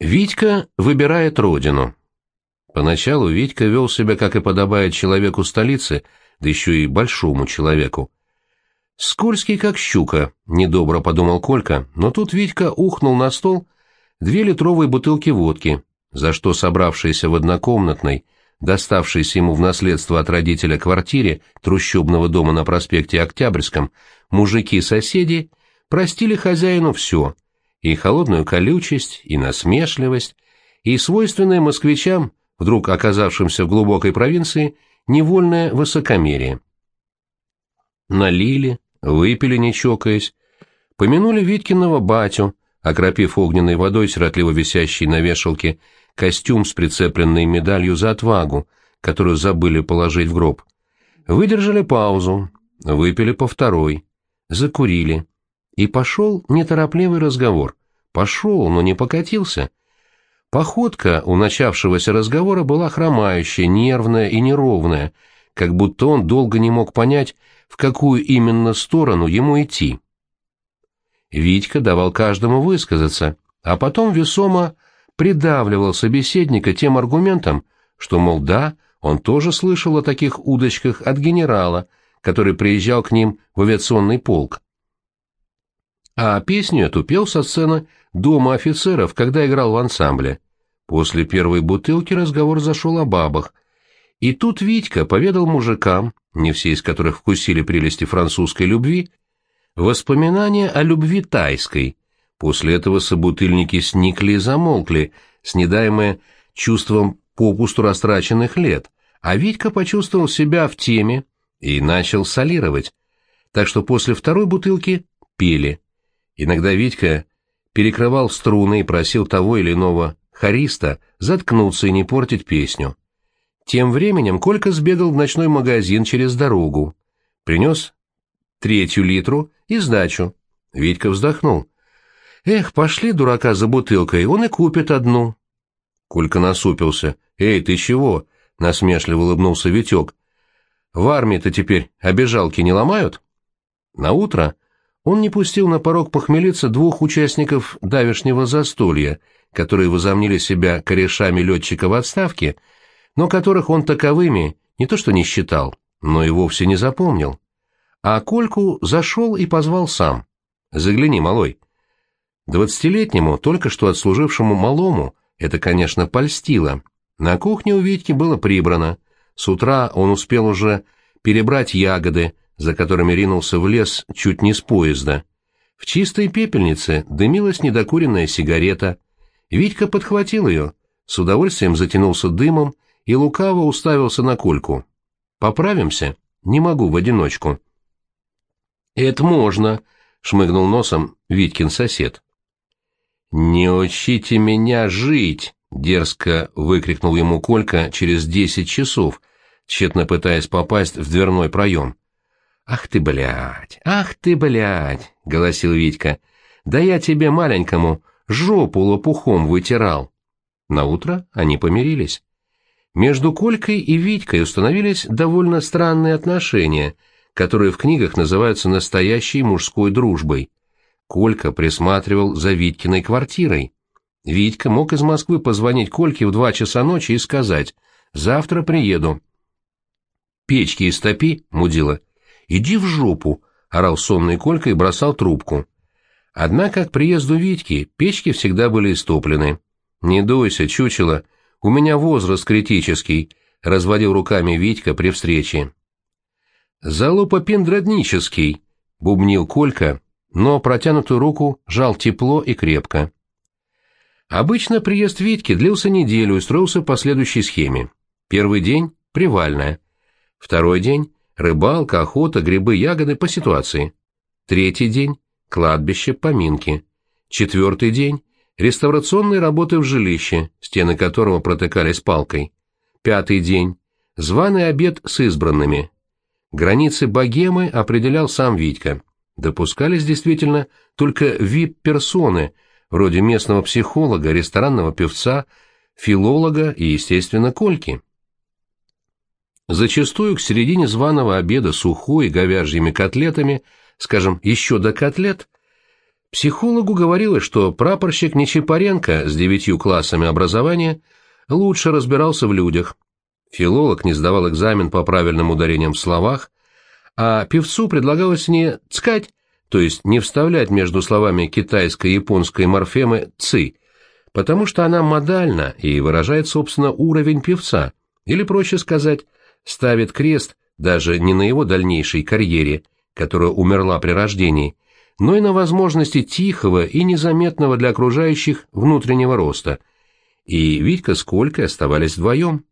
Витька выбирает родину. Поначалу Витька вел себя, как и подобает человеку столицы, да еще и большому человеку. «Скользкий, как щука», — недобро подумал Колька, но тут Витька ухнул на стол две литровые бутылки водки, за что собравшиеся в однокомнатной, доставшейся ему в наследство от родителя квартире трущобного дома на проспекте Октябрьском, мужики-соседи простили хозяину все — и холодную колючесть, и насмешливость, и свойственное москвичам, вдруг оказавшимся в глубокой провинции, невольное высокомерие. Налили, выпили, не чокаясь, помянули Виткиного батю, окропив огненной водой сиротливо висящий на вешалке костюм с прицепленной медалью за отвагу, которую забыли положить в гроб. Выдержали паузу, выпили по второй, закурили, и пошел неторопливый разговор. Пошел, но не покатился. Походка у начавшегося разговора была хромающая, нервная и неровная, как будто он долго не мог понять, в какую именно сторону ему идти. Витька давал каждому высказаться, а потом весомо придавливал собеседника тем аргументом, что, мол, да, он тоже слышал о таких удочках от генерала, который приезжал к ним в авиационный полк. А песню эту пел со сцены Дома офицеров, когда играл в ансамбле. После первой бутылки разговор зашел о бабах. И тут Витька поведал мужикам, не все из которых вкусили прелести французской любви, воспоминания о любви тайской. После этого собутыльники сникли и замолкли, снедаемые чувством попусту растраченных лет, а Витька почувствовал себя в теме и начал солировать. Так что после второй бутылки пели. Иногда Витька перекрывал струны и просил того или иного хориста заткнуться и не портить песню. Тем временем Колька сбегал в ночной магазин через дорогу, принес третью литру и сдачу. Витька вздохнул. «Эх, пошли, дурака, за бутылкой, он и купит одну». Колька насупился. «Эй, ты чего?» — насмешливо улыбнулся Витек. «В армии-то теперь обижалки не ломают?» На утро он не пустил на порог похмелиться двух участников давешнего застолья, которые возомнили себя корешами летчика в отставке, но которых он таковыми не то что не считал, но и вовсе не запомнил. А Кольку зашел и позвал сам. «Загляни, малой». Двадцатилетнему, только что отслужившему малому, это, конечно, польстило. На кухне у Витьки было прибрано. С утра он успел уже перебрать ягоды, за которыми ринулся в лес чуть не с поезда. В чистой пепельнице дымилась недокуренная сигарета. Витька подхватил ее, с удовольствием затянулся дымом и лукаво уставился на Кольку. «Поправимся? Не могу в одиночку». «Это можно», — шмыгнул носом Витькин сосед. «Не учите меня жить!» — дерзко выкрикнул ему Колька через десять часов, тщетно пытаясь попасть в дверной проем. «Ах ты, блядь! Ах ты, блядь!» — голосил Витька. «Да я тебе, маленькому, жопу лопухом вытирал!» Наутро они помирились. Между Колькой и Витькой установились довольно странные отношения, которые в книгах называются настоящей мужской дружбой. Колька присматривал за Витькиной квартирой. Витька мог из Москвы позвонить Кольке в два часа ночи и сказать «Завтра приеду». «Печки истопи, мудила», «Иди в жопу!» — орал сонный Колька и бросал трубку. Однако к приезду Витьки печки всегда были истоплены. «Не дуйся, чучело, у меня возраст критический», — разводил руками Витька при встрече. «Залупопендроднический», — бубнил Колька, но протянутую руку жал тепло и крепко. Обычно приезд Витьки длился неделю и строился по следующей схеме. Первый день — привальная. Второй день Рыбалка, охота, грибы, ягоды по ситуации. Третий день – кладбище, поминки. Четвертый день – реставрационные работы в жилище, стены которого протыкались палкой. Пятый день – званый обед с избранными. Границы богемы определял сам Витька. Допускались действительно только вип-персоны, вроде местного психолога, ресторанного певца, филолога и, естественно, Кольки. Зачастую к середине званого обеда сухой говяжьими котлетами, скажем, еще до котлет, Психологу говорилось, что прапорщик Нечипаренко с девятью классами образования лучше разбирался в людях. Филолог не сдавал экзамен по правильным ударениям в словах, а певцу предлагалось не «цкать», то есть не вставлять между словами китайской и японской морфемы «ци», потому что она модальна и выражает, собственно, уровень певца, или, проще сказать, ставит крест даже не на его дальнейшей карьере, которая умерла при рождении, но и на возможности тихого и незаметного для окружающих внутреннего роста. И Витька с Колькой оставались вдвоем.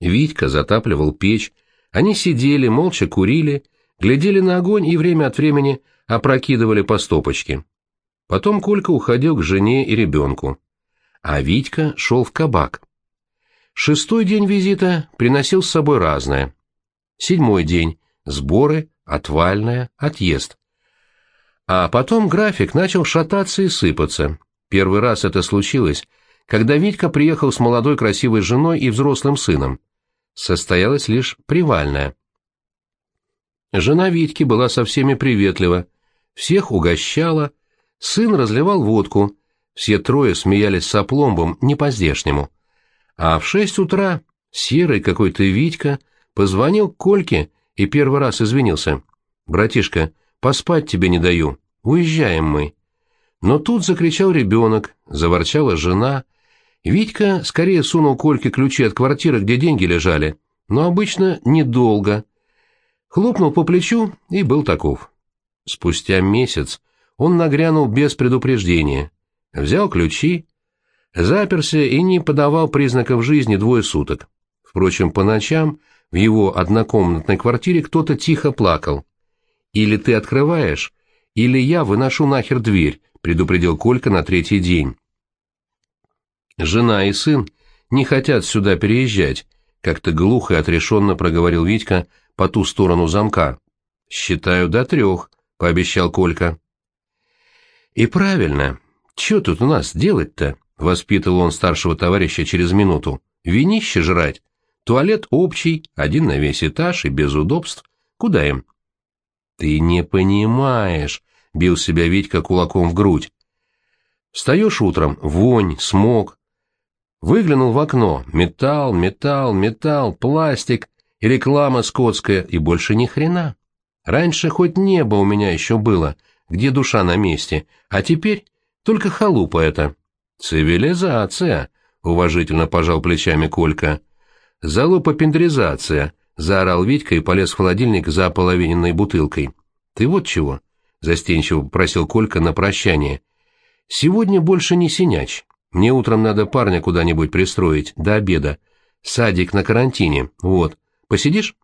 Витька затапливал печь, они сидели, молча курили, глядели на огонь и время от времени опрокидывали по стопочке. Потом Колька уходил к жене и ребенку, а Витька шел в кабак. Шестой день визита приносил с собой разное. Седьмой день — сборы, отвальная, отъезд. А потом график начал шататься и сыпаться. Первый раз это случилось, когда Витька приехал с молодой красивой женой и взрослым сыном. Состоялась лишь привальная. Жена Витьки была со всеми приветлива, всех угощала, сын разливал водку, все трое смеялись с опломбом не по-здешнему. А в шесть утра серый какой-то Витька позвонил Кольке и первый раз извинился. «Братишка, поспать тебе не даю, уезжаем мы». Но тут закричал ребенок, заворчала жена. Витька скорее сунул Кольке ключи от квартиры, где деньги лежали, но обычно недолго. Хлопнул по плечу и был таков. Спустя месяц он нагрянул без предупреждения, взял ключи, заперся и не подавал признаков жизни двое суток. Впрочем, по ночам в его однокомнатной квартире кто-то тихо плакал. «Или ты открываешь, или я выношу нахер дверь», — предупредил Колька на третий день. «Жена и сын не хотят сюда переезжать», — как-то глухо и отрешенно проговорил Витька по ту сторону замка. «Считаю до трех», — пообещал Колька. «И правильно. Че тут у нас делать-то?» — воспитывал он старшего товарища через минуту. «Винище жрать. Туалет общий, один на весь этаж и без удобств. Куда им? Ты не понимаешь, бил себя Витька кулаком в грудь. Встаешь утром, вонь, смог. Выглянул в окно, металл, металл, металл, пластик и реклама скотская, и больше ни хрена. Раньше хоть небо у меня еще было, где душа на месте, а теперь только халупа это. Цивилизация, уважительно пожал плечами Колька. «Залупа-пендеризация!» — заорал Витька и полез в холодильник за половиненной бутылкой. «Ты вот чего?» — застенчиво просил Колька на прощание. «Сегодня больше не синяч. Мне утром надо парня куда-нибудь пристроить, до обеда. Садик на карантине, вот. Посидишь?»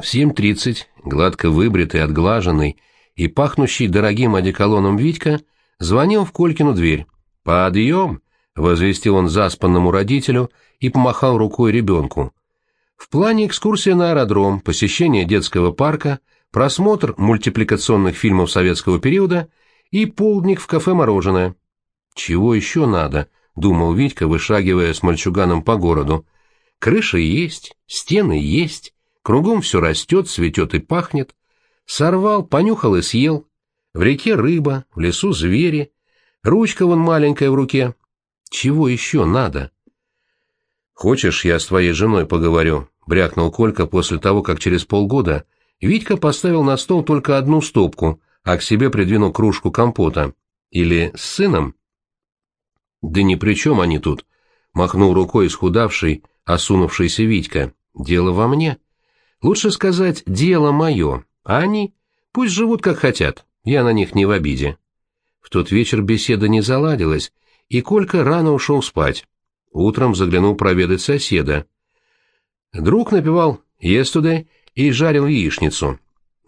В семь тридцать, гладко выбритый, отглаженный и пахнущий дорогим одеколоном Витька звонил в Колькину дверь. «Подъем!» — возвестил он заспанному родителю — и помахал рукой ребенку. В плане экскурсия на аэродром, посещение детского парка, просмотр мультипликационных фильмов советского периода и полдник в кафе «Мороженое». «Чего еще надо?» — думал Витька, вышагивая с мальчуганом по городу. «Крыша есть, стены есть, кругом все растет, цветет и пахнет. Сорвал, понюхал и съел. В реке рыба, в лесу звери, ручка вон маленькая в руке. Чего еще надо?» «Хочешь, я с твоей женой поговорю?» — брякнул Колька после того, как через полгода Витька поставил на стол только одну стопку, а к себе придвинул кружку компота. «Или с сыном?» «Да ни при чем они тут», — махнул рукой исхудавший, осунувшийся Витька. «Дело во мне. Лучше сказать, дело мое, а они пусть живут как хотят, я на них не в обиде». В тот вечер беседа не заладилась, и Колька рано ушел спать. Утром заглянул проведать соседа. Друг напевал «Yesterday» и жарил яичницу.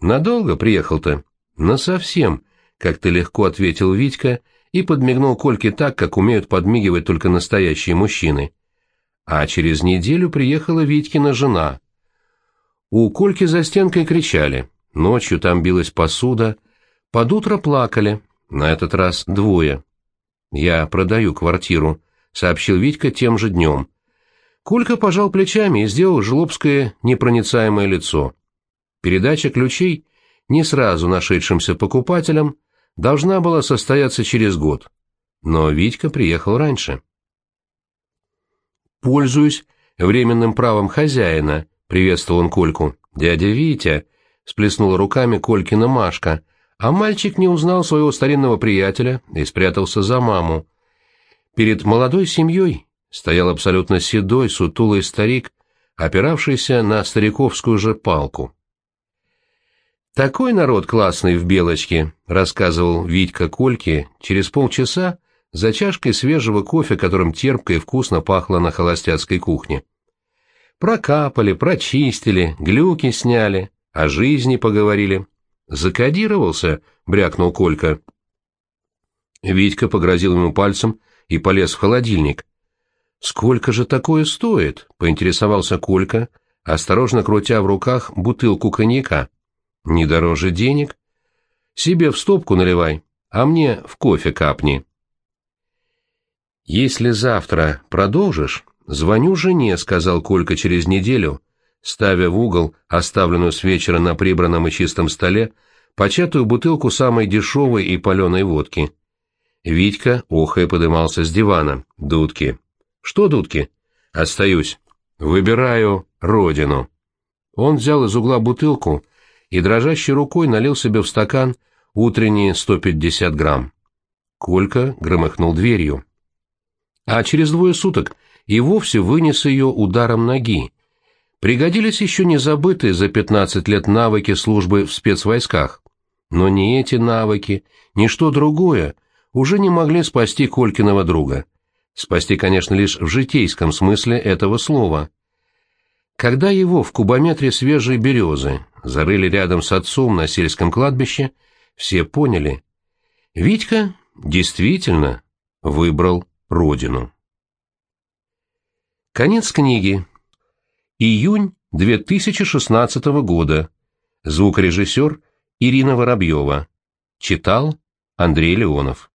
«Надолго приехал-то?» «Насовсем», — как-то легко ответил Витька и подмигнул Кольке так, как умеют подмигивать только настоящие мужчины. А через неделю приехала Витькина жена. У Кольки за стенкой кричали, ночью там билась посуда, под утро плакали, на этот раз двое. «Я продаю квартиру», — сообщил Витька тем же днем. Колька пожал плечами и сделал жлобское непроницаемое лицо. Передача ключей не сразу нашедшимся покупателям, должна была состояться через год. Но Витька приехал раньше. «Пользуюсь временным правом хозяина», — приветствовал он Кольку. «Дядя Витя», — сплеснула руками Колькина Машка, а мальчик не узнал своего старинного приятеля и спрятался за маму. Перед молодой семьей стоял абсолютно седой, сутулый старик, опиравшийся на стариковскую же палку. «Такой народ классный в Белочке», — рассказывал Витька Кольке через полчаса за чашкой свежего кофе, которым терпко и вкусно пахло на холостяцкой кухне. Прокапали, прочистили, глюки сняли, о жизни поговорили. «Закодировался», — брякнул Колька. Витька погрозил ему пальцем и полез в холодильник. «Сколько же такое стоит?» — поинтересовался Колька, осторожно крутя в руках бутылку коньяка. «Не дороже денег? Себе в стопку наливай, а мне в кофе капни». «Если завтра продолжишь, звоню жене», — сказал Колька через неделю, ставя в угол, оставленную с вечера на прибранном и чистом столе, початую бутылку самой дешевой и паленой водки. Витька, охая, подымался с дивана. «Дудки, «Что, дудки?» «Остаюсь. Выбираю родину». Он взял из угла бутылку и дрожащей рукой налил себе в стакан утренние 150 грамм. Колька громыхнул дверью. А через двое суток и вовсе вынес ее ударом ноги. Пригодились еще не забытые за 15 лет навыки службы в спецвойсках. Но ни эти навыки, ни что другое уже не могли спасти Колькиного друга. Спасти, конечно, лишь в житейском смысле этого слова. Когда его в кубометре свежей березы зарыли рядом с отцом на сельском кладбище, все поняли. Витька действительно выбрал родину. Конец книги. Июнь 2016 года. Звукорежиссер Ирина Воробьева. Читал Андрей Леонов.